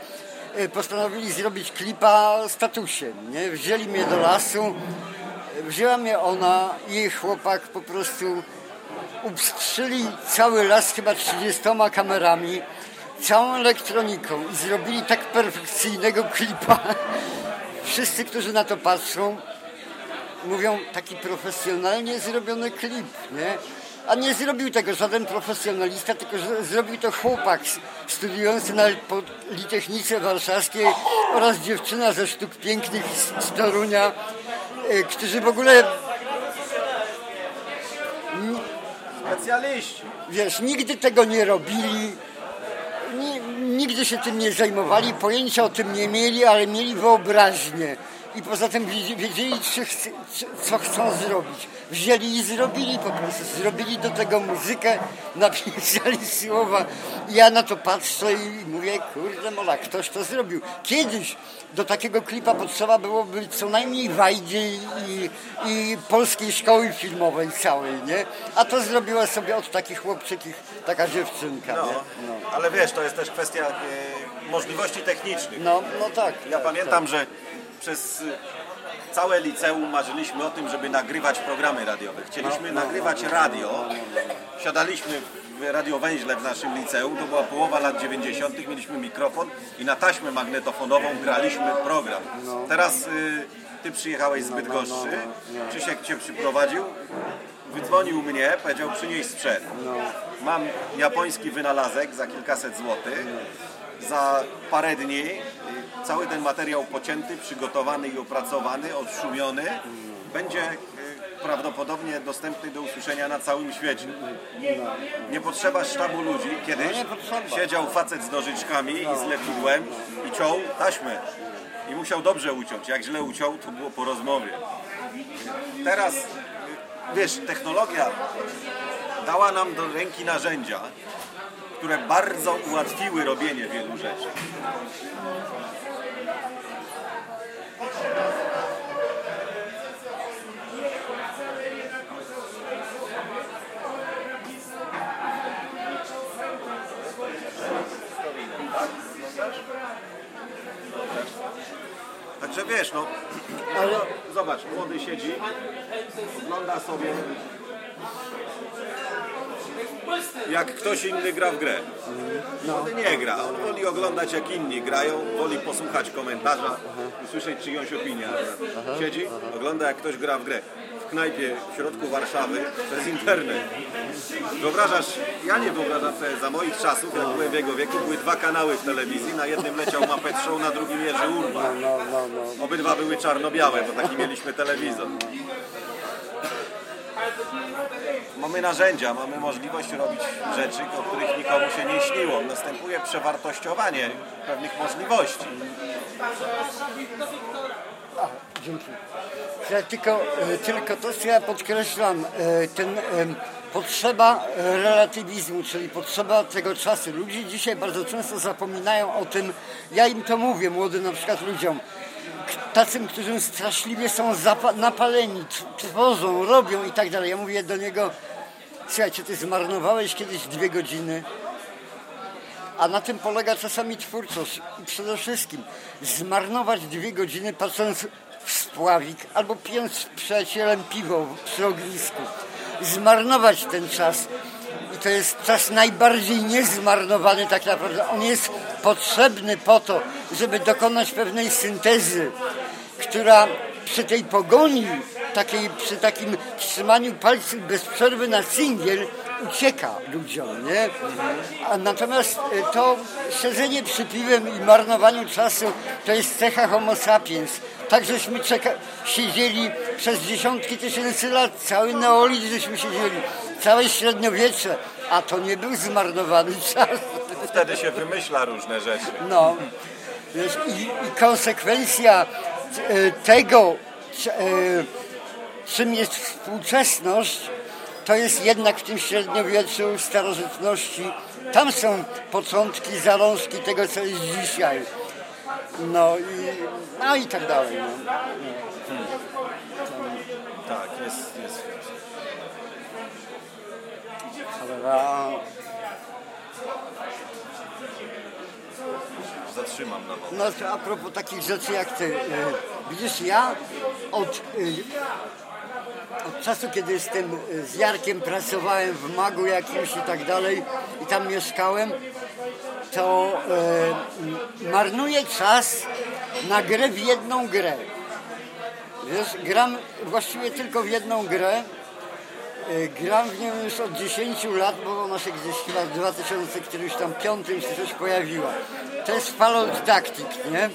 E, Postanowili zrobić klipa statusiem. Nie? Wzięli mnie do lasu, wzięła mnie ona i jej chłopak po prostu upstrzyli cały las chyba 30 kamerami, całą elektroniką i zrobili tak perfekcyjnego klipa. Wszyscy, którzy na to patrzą, mówią taki profesjonalnie zrobiony klip, nie? A nie zrobił tego żaden profesjonalista, tylko że zrobił to chłopak studiujący na Politechnice Warszawskiej oraz dziewczyna ze sztuk pięknych z, z Torunia, y, którzy w ogóle Specjaliści. wiesz, nigdy tego nie robili, nigdy się tym nie zajmowali, pojęcia o tym nie mieli, ale mieli wyobraźnię. I poza tym wiedz- wiedzieli, co chcą zrobić. Wzięli i zrobili po prostu. Zrobili do tego muzykę, napisali słowa. I ja na to patrzę i mówię, kurde mola, ktoś to zrobił. Kiedyś do takiego klipa potrzeba byłoby co najmniej wajdzie i, i, polskiej szkoły filmowej całej, nie? A to zrobiła sobie od takich chłopczykich taka dziewczynka, No, nie? ale wiesz, to jest też kwestia e, możliwości technicznych. No, no tak. Ja tak, pamiętam, że przez y, całe liceum marzyliśmy o tym, żeby nagrywać programy radiowe. Chcieliśmy nagrywać radio. Siadaliśmy w radiowęźle w naszym liceum, to była połowa lat 90., mieliśmy mikrofon i na taśmę magnetofonową graliśmy program. Teraz y, ty przyjechałeś z Bydgoszczy, Krzysiek cię przyprowadził, wydzwonił mnie, powiedział przynieś sprzęt. Mam japoński wynalazek za kilkaset złotych. Za parę dni cały ten materiał pocięty, przygotowany i opracowany, odszumiony będzie y, prawdopodobnie dostępny do usłyszenia na całym świecie. Nie potrzeba sztabu ludzi. Kiedyś No siedział facet z nożyczkami i z lepidłem i ciął taśmę. I musiał dobrze uciąć. Jak źle uciął, to było po rozmowie. Teraz, wiesz, technologia dała nam do ręki narzędzia, które bardzo ułatwiły robienie wielu rzeczy. Także wiesz, no, Ale zobacz, młody siedzi, ogląda sobie jak ktoś inny gra w grę. Młody nie gra, on woli oglądać jak inni grają, woli posłuchać komentarza, usłyszeć czyjąś opinię. Siedzi, ogląda jak ktoś gra w grę. W knajpie w środku Warszawy przez internet. Wyobrażasz, ja nie wyobrażam sobie, za moich czasów, jak byłem w jego wieku, były dwa kanały w telewizji, na jednym leciał Muppet Show, na drugim Jerzy Urban. no, no, no. Obydwa były czarno-białe, bo taki mieliśmy telewizor. Mamy narzędzia, mamy możliwość robić rzeczy, o których nikomu się nie śniło. Następuje przewartościowanie pewnych możliwości. Dzięki. Ja tylko, e, tylko to, co ja podkreślam, e, ten em, potrzeba e, relatywizmu, czyli potrzeba tego czasu. Ludzie dzisiaj bardzo często zapominają o tym, ja im to mówię, młodym na przykład ludziom, tacy, którzy straszliwie są napaleni, tworzą, robią i tak dalej. Ja mówię do niego, słuchajcie, ty zmarnowałeś kiedyś dwie godziny, a na tym polega czasami twórczość. Przede wszystkim zmarnować dwie godziny patrząc w spławik albo pijąc z przyjacielem piwo przy ognisku. Zmarnować ten czas. To jest czas najbardziej niezmarnowany tak naprawdę. On jest potrzebny po to, żeby dokonać pewnej syntezy, która przy tej pogoni, takiej, przy takim trzymaniu palców bez przerwy na singiel ucieka ludziom, nie? A natomiast e, to siedzenie przy piwem i marnowaniu czasu to jest cecha homo sapiens. Tak żeśmy czeka- siedzieli przez dziesiątki tysięcy lat, cały neolit żeśmy siedzieli, całe średniowiecze, a to nie był zmarnowany czas. Wtedy się wymyśla różne rzeczy. No. I, I konsekwencja e, tego, e, czym jest współczesność, to jest jednak w tym średniowieczu, starożytności. Tam są początki, zalążki tego, co jest dzisiaj. No i, no i tak dalej. No. Tak, jest, jest. Zatrzymam na. No to a propos takich rzeczy jak ty. E, widzisz, ja od, e, od czasu, kiedy jestem e, z Jarkiem, pracowałem w Magu jakimś i tak dalej i tam mieszkałem, to e, marnuję czas na grę w jedną grę. Wiesz, gram właściwie tylko w jedną grę. E, Gram w nią już od 10 lat, bo ona się gdzieś chyba w 2000 którymś tam piątym się coś pojawiła. To jest Fallout Tactic, nie?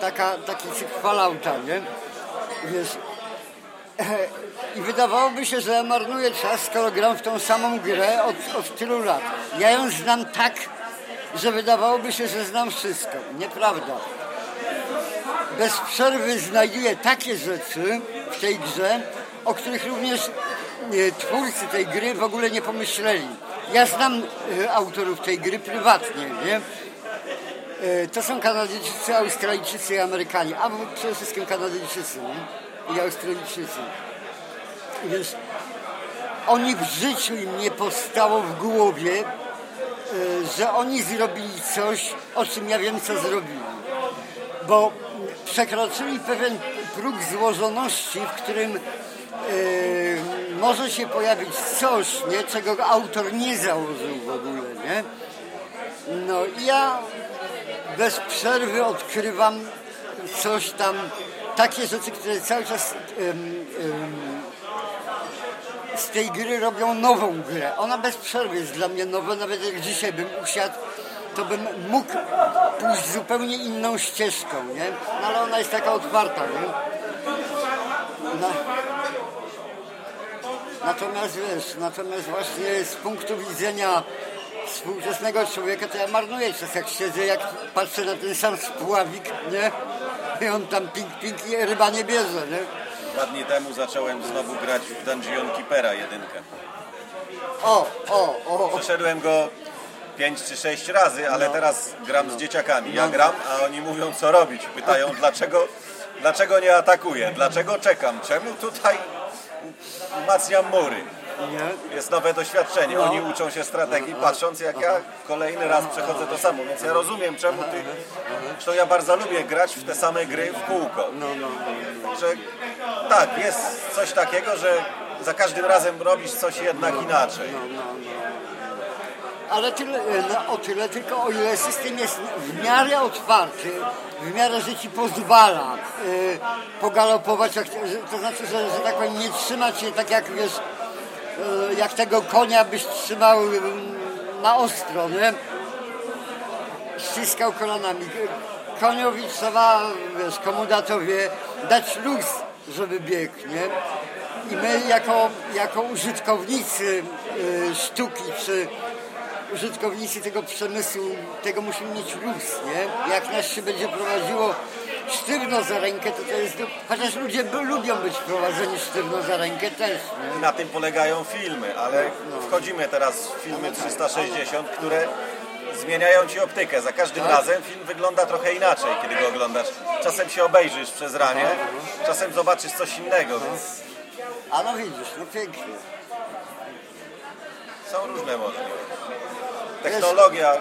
Taka, taki cykl Fallouta, nie? Wiesz, i wydawałoby się, że marnuję czas, skoro gram w tą samą grę od, od tylu lat. Ja ją znam tak, że wydawałoby się, że znam wszystko. Nieprawda. Bez przerwy znajduję takie rzeczy w tej grze, o których również e, twórcy tej gry w ogóle nie pomyśleli. Ja znam e, autorów tej gry prywatnie, nie? E, To są Kanadyjczycy, Australijczycy i Amerykanie, a przede wszystkim Kanadyjczycy nie? i Australijczycy. Więc oni w życiu im nie powstało w głowie, e, że oni zrobili coś, o czym ja wiem, co zrobili. Bo przekroczyli pewien próg złożoności, w którym e, może się pojawić coś, nie, czego autor nie założył w ogóle. Nie? No ja bez przerwy odkrywam coś tam, takie rzeczy, które cały czas z tej gry robią nową grę. Ona bez przerwy jest dla mnie nowa, nawet jak dzisiaj bym usiadł, to bym mógł pójść zupełnie inną ścieżką, nie? No ale ona jest taka otwarta, nie? No. Natomiast wiesz, natomiast właśnie z punktu widzenia współczesnego człowieka to ja marnuję czas, jak siedzę, jak patrzę na ten sam spławik, nie? I on tam ping, ping i ryba nie bierze, nie? Dwa dni temu zacząłem znowu grać w Dungeon Keepera jedynkę. O, o, o, Przeszedłem go pięć czy sześć razy, ale teraz gram z dzieciakami. Ja gram, a oni mówią co robić. Pytają dlaczego, dlaczego nie atakuję, dlaczego czekam, czemu tutaj umacniam mury. nie? Jest nowe doświadczenie. Oni uczą się strategii, patrząc jak ja kolejny raz przechodzę to samo. Więc ja rozumiem, czemu ty... Zresztą ja bardzo lubię grać w te same gry w kółko. Że tak, jest coś takiego, że za każdym razem robisz coś jednak inaczej. Ale tyle, no, o tyle tylko, o ile system jest w miarę otwarty, w miarę, że ci pozwala y, pogalopować, jak, to znaczy, że, że tak powiem, nie trzymać się tak jak wiesz, y, jak tego konia byś trzymał y, na ostro, nie? Ściskał kolanami. Koniowi trzeba, wiesz, komudatowie dać luz, żeby biegł, nie? I my jako, jako użytkownicy sztuki, czy użytkownicy tego przemysłu, tego musimy mieć luz, nie? Jak nas się będzie prowadziło sztywno za rękę, to to jest... Chociaż ludzie lubią być prowadzeni sztywno za rękę też, nie? Na tym polegają filmy, ale wchodzimy teraz w filmy 360, które zmieniają ci optykę. Za każdym razem film wygląda trochę inaczej, kiedy go oglądasz. Czasem się obejrzysz przez ramię, czasem zobaczysz coś innego, więc A no widzisz, no pięknie. są różne możliwości. Technologia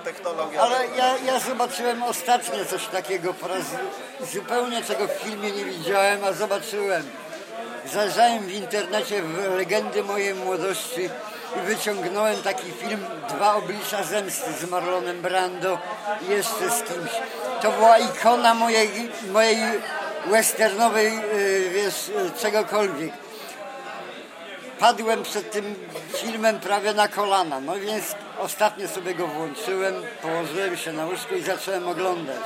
technologia. Ale ja, ja zobaczyłem ostatnio coś takiego po raz zupełnie czego w filmie nie widziałem, a zobaczyłem. Zajrzałem w internecie w legendy mojej młodości i wyciągnąłem taki film Dwa oblicza zemsty z Marlonem Brando i jeszcze z kimś. To była ikona mojej, mojej westernowej, y, wiesz, y, czegokolwiek padłem przed tym filmem prawie na kolana. No więc ostatnio sobie go włączyłem, położyłem się na łóżku i zacząłem oglądać.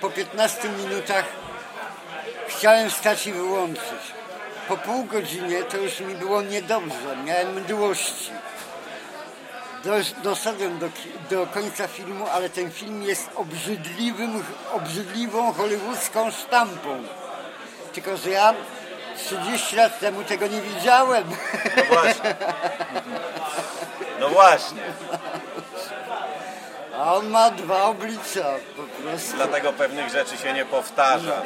Po 15 minutach chciałem stać i wyłączyć. Po pół godzinie to już mi było niedobrze, miałem mdłości. Dosz- Doszedłem do, do końca filmu, ale ten film jest obrzydliwym, obrzydliwą hollywoodzką sztampą. Tylko, że ja 30 lat temu tego nie widziałem. No właśnie. No właśnie. A on ma dwa oblicza po prostu. Dlatego pewnych rzeczy się nie powtarza.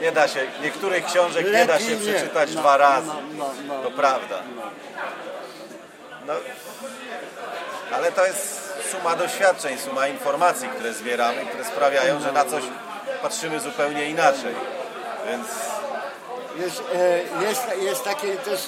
Nie da się, niektórych książek nie da się Lepiej nie. przeczytać No, dwa razy. no, no, no. To prawda. No, ale to jest suma doświadczeń, suma informacji, które zbieramy, które sprawiają, że na coś patrzymy zupełnie inaczej. Więc Jest, e, jest, jest takie też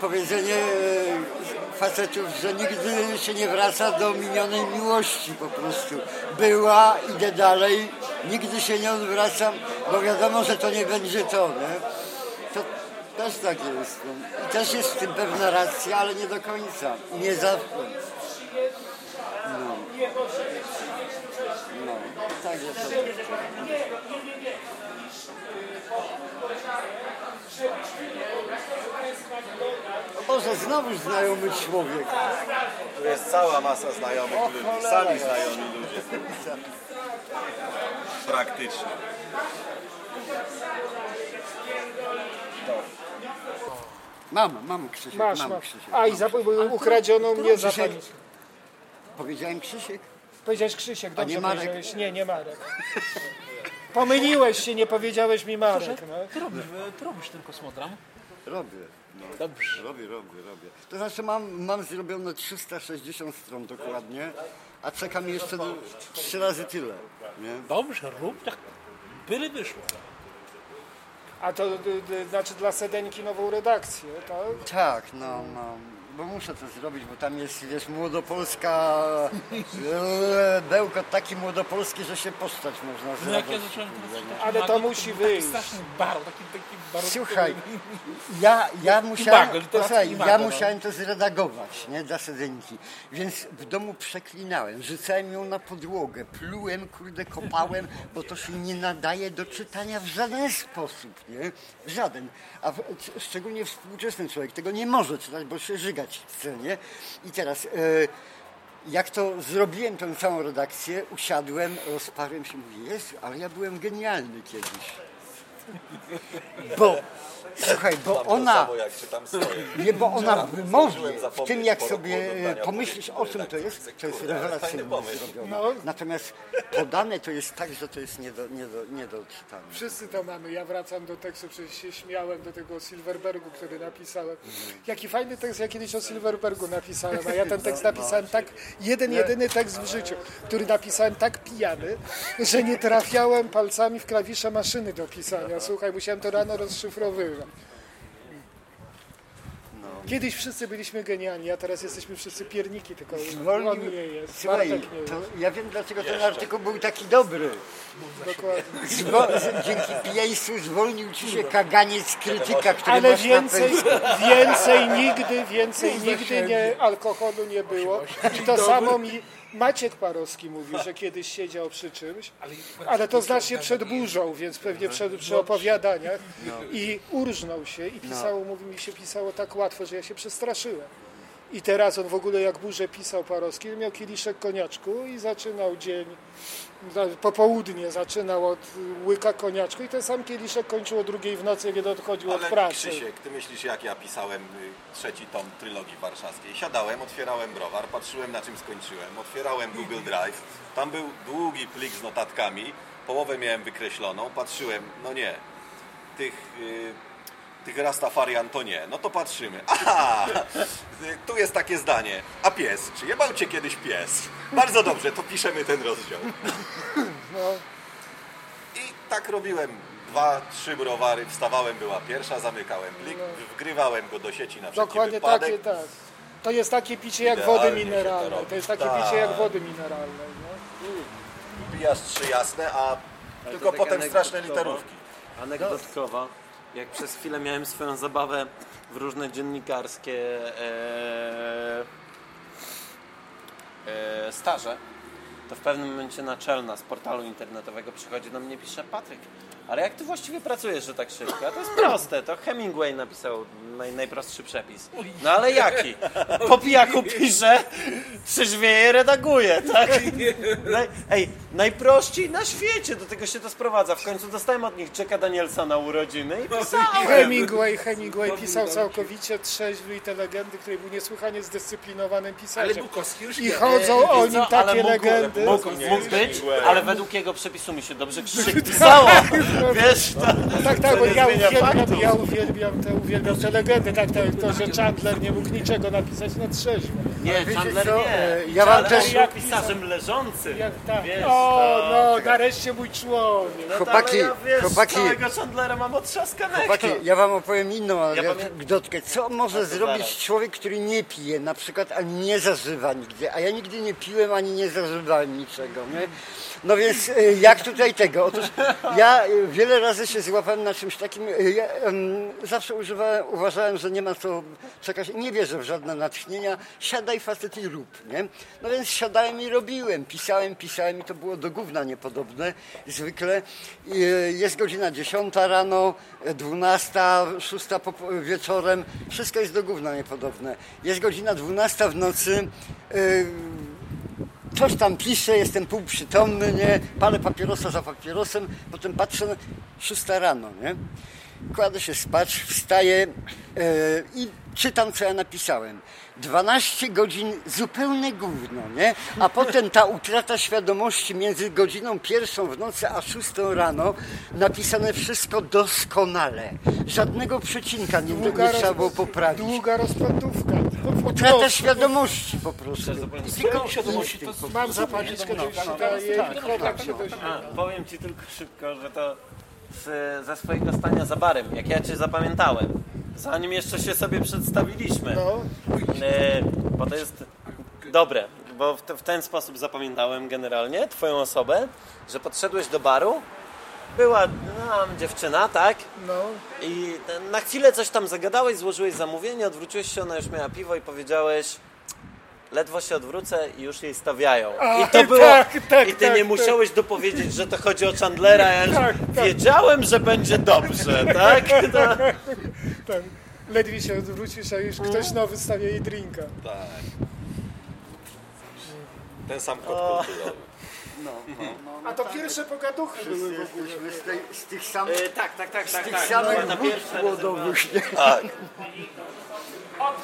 powiedzenie e, facetów, że nigdy się nie wraca do minionej miłości po prostu. Była, idę dalej, nigdy się nie odwracam, bo wiadomo, że to nie będzie to, nie? To też tak jest. no. I też jest w tym pewna racja, ale nie do końca. Nie zawsze. No tak jest. O Boże, znowu znajomy człowiek. tu jest cała masa znajomych O ludzi, cholera. sami znajomi ludzie. Praktycznie. Mam, mam Krzysiek, Masz, mam masz. Krzysiek. A i mam. za, ukradziono mnie za Krzysiek. Powiedziałem Krzysiek? Powiedziałeś Krzysiek, dobrze nie Marek? powiedziałeś. Nie, nie Marek. Pomyliłeś się, nie powiedziałeś mi Marek. No. Ty robisz, ty robisz ten kosmodram? Robię. No. Dobrze. Robię, robię, robię. To znaczy mam, mam zrobione 360 stron dokładnie, a czeka mi jeszcze do, trzy razy tyle. Nie? Dobrze, rób tak. Byle wyszło. A to y, y, znaczy dla Sedenki nową redakcję, tak? Tak, no, no. Bo muszę to zrobić, bo tam jest, wiesz, młodopolska, e, bełkot taki młodopolski, że się postać można No jak ja zrobić. zacząłem teraz czytać Ale to musi wyjść. Taki straszny barw, taki, taki. Słuchaj, ja, ja musiałem, posłuchaj, Imago, ja no. musiałem to zredagować, nie, dla Sedenki, więc w domu przeklinałem, rzucałem ją na podłogę, plułem, kurde, kopałem, bo to się nie nadaje do czytania w żaden sposób, nie, w żaden, a w, szczególnie współczesny człowiek tego nie może czytać, bo się żygać chce, nie, i teraz... E, jak to zrobiłem tę całą redakcję, usiadłem, rozparłem się, mówię, jest, ale ja byłem genialny kiedyś. Bo, słuchaj, bo ona, jak czytam swoje. nie, bo ona wymowie, w tym jak sobie oglądania pomyślisz o czym to jest, to jest rewelacyjnie zrobione. Natomiast podane to jest tak, że to jest nie do, nie do, nie do czytania. Wszyscy to mamy. Ja wracam do tekstu, przecież się śmiałem do tego Silverbergu, który napisałem. Jaki fajny tekst, ja kiedyś o Silverbergu napisałem, a ja ten tekst napisałem tak, jeden, jedyny tekst w życiu, który napisałem tak pijany, że nie trafiałem palcami w klawisze maszyny do pisania. Słuchaj, musiałem to rano rozszyfrowywać. Kiedyś wszyscy byliśmy genialni, a teraz jesteśmy wszyscy pierniki, tylko Zwolnił, on nie jest, słuchaj, nie jest. to ja wiem dlaczego ten artykuł był taki dobry. Dokładnie. Zwo, dzięki pijaństwu zwolnił ci się kaganiec krytyka, który Ale masz więcej, więcej nigdy, więcej nigdy nie, alkoholu nie było. I to samo mi Maciek Parowski mówił, że kiedyś siedział przy czymś, ale to znacznie przed burzą, więc pewnie przed, przy opowiadaniach. I urżnął się i pisało, mówi mi się pisało tak łatwo, że ja się przestraszyłem. I teraz on w ogóle jak burzę pisał Parowski, miał kieliszek koniaczku i zaczynał dzień, popołudnie zaczynał od łyka koniaczku i ten sam kieliszek kończył o drugiej w nocy, kiedy odchodził od Ale pracy. Krzysiek, ty myślisz jak ja pisałem y, trzeci tom trylogii warszawskiej. Siadałem, otwierałem browar, patrzyłem na czym skończyłem, otwierałem Google Drive, tam był długi plik z notatkami, połowę miałem wykreśloną, patrzyłem, no nie, tych y, tych Rastafarian to nie. No to patrzymy. Aha, tu jest takie zdanie. A pies, czy jebał cię kiedyś pies? Bardzo dobrze, to piszemy ten rozdział. I tak robiłem. Dwa, trzy browary, wstawałem, była pierwsza, zamykałem plik, wgrywałem go do sieci na wszelki Dokładnie wypadek. takie, tak. To jest takie picie jak Idealnie wody się to. To jest takie Tak. picie jak wody mineralnej. No. Pijasz trzy jasne, a tylko to tak potem straszne literówki. Anegdotkowo, jak przez chwilę miałem swoją zabawę w różne dziennikarskie e, e, staże, to w pewnym momencie naczelna z portalu internetowego przychodzi do mnie i pisze Patryk, ale jak ty właściwie pracujesz, że tak szybko? A to jest proste, to Hemingway napisał naj, najprostszy przepis. No ale jaki? Po pijaku pisze, trzeźwieje, redaguje, tak? Naj, ej, najprościej na świecie, do tego się to sprowadza. W końcu dostałem od nich Jacka Danielsa na urodziny i pisałem. Hemingway, Hemingway pisał całkowicie trzeźwy i te legendy, który był niesłychanie zdyscyplinowanym Ale pisarzem. Bukowski już I nie. chodzą o nim ale takie mógł, legendy. Mógł, mógł być, ale według jego przepisu mi się dobrze krzyk pisało. Wiesz, to, Tak, tak, to bo ja uwielbiam, ja uwielbiam te, uwielbiam te legendy, tak, tak, to, że Chandler nie mógł niczego napisać na trzeźwo. Nie, wiecie Chandler co, nie. ja wam Chandler też- był pisarzem leżącym. Jak, tak. Wiesz, o, to- no, nareszcie mój człowiek. No to, Chłopaki, ja, wiesz, chłopaki. całego Chandlera mam otrzaskanego. Chłopaki, ja wam opowiem inną Ja anegdotkę. Co może to zrobić zaraz. człowiek, który nie pije na przykład, ani nie zażywa nigdy, a ja nigdy nie piłem, ani nie zażywałem niczego, nie? No więc e, jak tutaj tego? Otóż ja e, wiele razy się złapałem na czymś takim, e, ja em, zawsze używałem, uważałem, że nie ma co czekać, nie wierzę w żadne natchnienia, siadaj facet i rób, nie? No więc siadałem i robiłem, pisałem, pisałem i to było do gówna niepodobne, zwykle. Jest godzina 10 rano, e, 12, 6 po- wieczorem, wszystko jest do gówna niepodobne. Jest godzina 12 w nocy, e, coś tam piszę, jestem półprzytomny, nie? Palę papierosa za papierosem, potem patrzę, 6 rano, nie? Kładę się spać, wstaję e, i czytam, co ja napisałem. 12 godzin zupełne gówno, nie? A potem ta utrata świadomości między godziną pierwszą w nocy a szóstą rano, napisane wszystko doskonale. Żadnego przecinka nie, nie trzeba było poprawić. Długa rozpędówka. Po Utrata świadomości po prostu. Tylko świadomości to Mam zapalniczkę do siebie. A, powiem ci tylko szybko, że to z, ze swojego stania za barem, jak ja cię zapamiętałem, zanim jeszcze się sobie przedstawiliśmy, No. e, bo to jest dobre, bo w, w ten sposób zapamiętałem generalnie twoją osobę, że podszedłeś do baru, była no, dziewczyna, tak? No. I na chwilę coś tam zagadałeś, złożyłeś zamówienie, odwróciłeś się, ona już miała piwo i powiedziałeś ledwo się odwrócę i już jej stawiają. A, I to było, tak, tak, i ty tak, nie tak. musiałeś dopowiedzieć, że to chodzi o Chandlera, ja już Tak, tak. wiedziałem, że będzie dobrze, tak? To, Tam, ledwie się odwrócisz, a już ktoś nowy stawia jej drinka. Tak. Ten sam kod kulturowy. A to pierwsze pogaduchy były w ogóle. Jesteśmy z, tej, z tych samych, e, tak, tak, tak, tak, tych tak. samych pierwsze głodowych, nie? Tak. Od